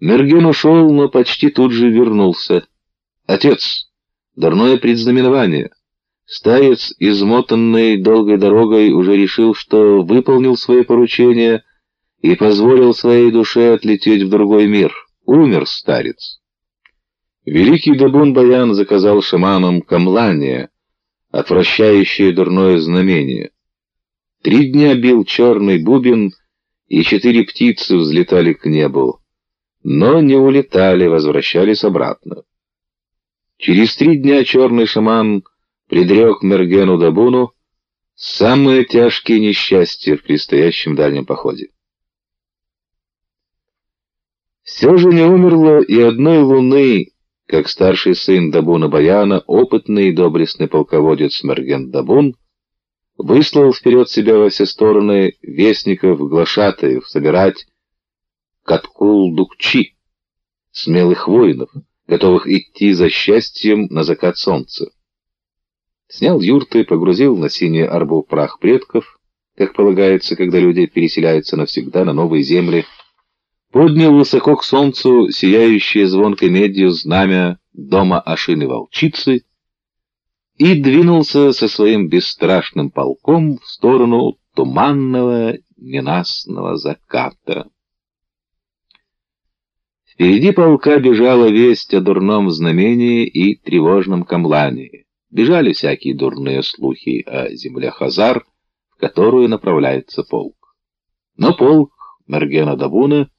Мерген ушел, но почти тут же вернулся. «Отец, дурное предзнаменование». Старец, измотанный долгой дорогой, уже решил, что выполнил свое поручение и позволил своей душе отлететь в другой мир. Умер старец. Великий Дабун-Баян заказал шаманам камлание, отвращающее дурное знамение. Три дня бил черный бубен, и четыре птицы взлетали к небу, но не улетали, возвращались обратно. Через три дня черный шаман предрек Мергену Дабуну самые тяжкие несчастья в предстоящем дальнем походе. Все же не умерло и одной луны, как старший сын Дабуна Баяна, опытный и доблестный полководец Мерген Дабун, выслал вперед себя во все стороны вестников, глашатаев, собирать Каткул-Дукчи, смелых воинов, готовых идти за счастьем на закат солнца. Снял юрты, погрузил на синий арбу прах предков, как полагается, когда люди переселяются навсегда на новые земли, поднял высоко к солнцу сияющее звонкой медью знамя дома Ашины-Волчицы и двинулся со своим бесстрашным полком в сторону туманного ненастного заката. Впереди полка бежала весть о дурном знамении и тревожном камлании. Бежали всякие дурные слухи о земле Хазар, в которую направляется полк. Но полк Мергена Дабуна,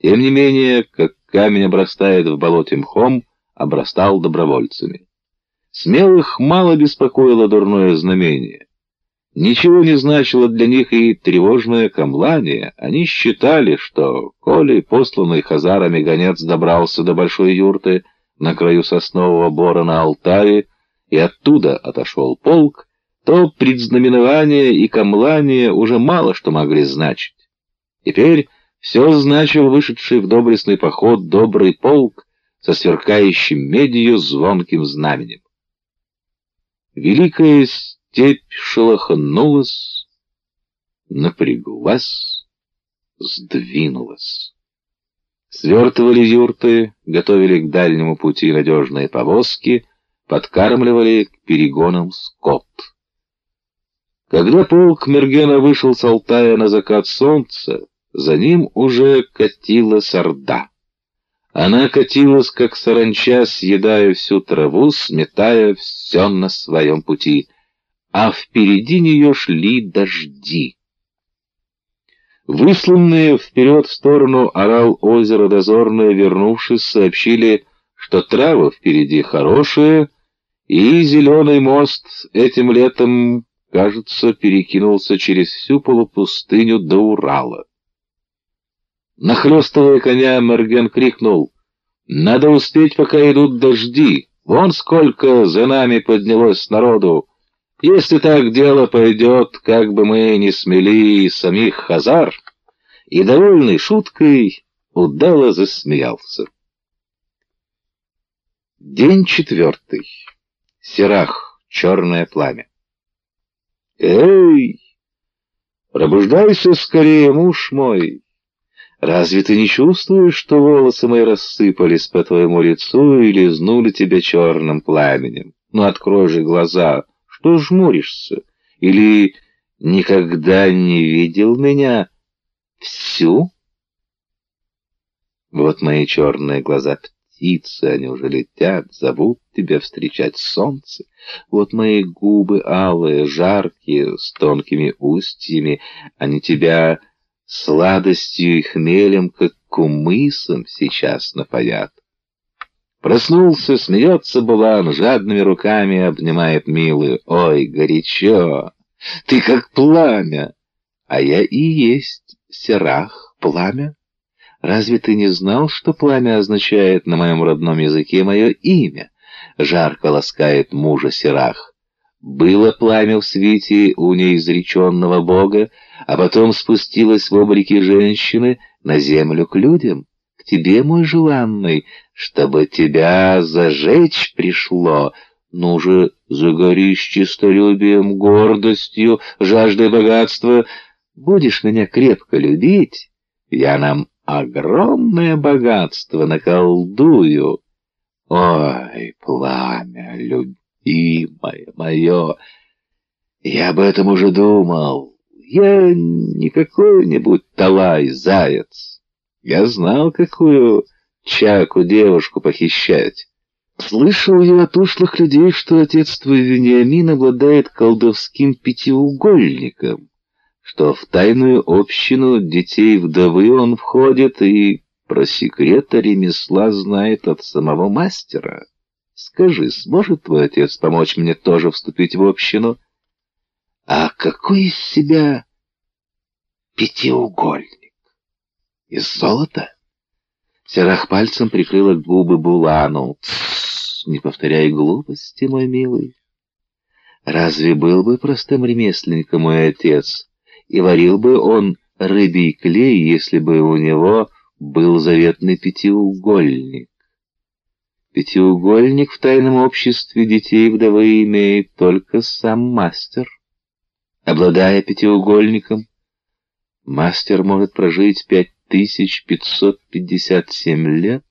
тем не менее, как камень обрастает в болоте мхом, обрастал добровольцами. Смелых мало беспокоило дурное знамение. Ничего не значило для них и тревожное камлание. Они считали, что, коли посланный хазарами гонец добрался до большой юрты на краю соснового бора на Алтае, и оттуда отошел полк, то предзнаменование и камлание уже мало что могли значить. Теперь все значил вышедший в доблестный поход добрый полк со сверкающим медью звонким знаменем. Великая степь шелохнулась, напряглась, сдвинулась. Свертывали юрты, готовили к дальнему пути надежные повозки — подкармливали к перегонам скот. Когда полк Мергена вышел с Алтая на закат солнца, за ним уже катилась орда. Она катилась, как саранча, съедая всю траву, сметая все на своем пути, а впереди нее шли дожди. Высланные вперед в сторону орал озера дозорные, вернувшись, сообщили, что трава впереди хорошая, и зеленый мост этим летом, кажется, перекинулся через всю полупустыню до Урала. Нахлёстывая коня, Мерген крикнул, «Надо успеть, пока идут дожди. Вон сколько за нами поднялось народу. Если так дело пойдет, как бы мы не смели самих хазар». И, довольный шуткой, удало засмеялся. День четвертый. Серах, черное пламя. Эй! Пробуждайся скорее, муж мой! Разве ты не чувствуешь, что волосы мои рассыпались по твоему лицу и лизнули тебя черным пламенем? Ну, открой же глаза, что жмуришься? Или никогда не видел меня всю? Вот мои черные глаза птицы, они уже летят, зовут тебя встречать солнце. Вот мои губы алые, жаркие, с тонкими устьями, они тебя сладостью и хмелем, как кумысом, сейчас напоят. Проснулся, смеется Булан, жадными руками обнимает милую. Ой, горячо! Ты как пламя! А я и есть серах, пламя. Разве ты не знал, что пламя означает на моем родном языке мое имя? Жарко ласкает мужа Серах. Было пламя в свете у неизреченного бога, а потом спустилось в облике женщины на землю к людям, тебе, мой желанный, чтобы тебя зажечь пришло. Ну же, загорись честолюбием, гордостью, жаждой богатства, будешь меня крепко любить, я нам огромное богатство наколдую. Ой, пламя, любимое мое, я об этом уже думал. Я не какой-нибудь талай-заяц. Я знал, какую чаку девушку похищать. Слышал я от ушлых людей, что отец твой Вениамин обладает колдовским пятиугольником, что в тайную общину детей вдовы он входит и про секреты ремесла знает от самого мастера. Скажи, сможет твой отец помочь мне тоже вступить в общину? А какой из себя пятиугольник? Из золота? Серах пальцем прикрыла губы Булану. не повторяй глупости, мой милый. Разве был бы простым ремесленником мой отец, и варил бы он рыбий клей, если бы у него был заветный пятиугольник? Пятиугольник в тайном обществе детей вдовы имеет только сам мастер. Обладая пятиугольником, мастер может прожить 5557 лет,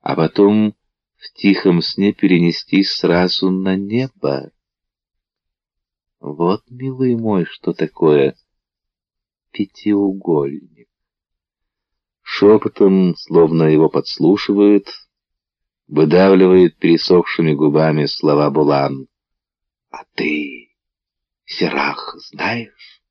а потом в тихом сне перенестись сразу на небо. Вот, милый мой, что такое пятиугольник. Шепотом, словно его подслушивают, выдавливает пересохшими губами слова Булан. А ты... Серах знаешь?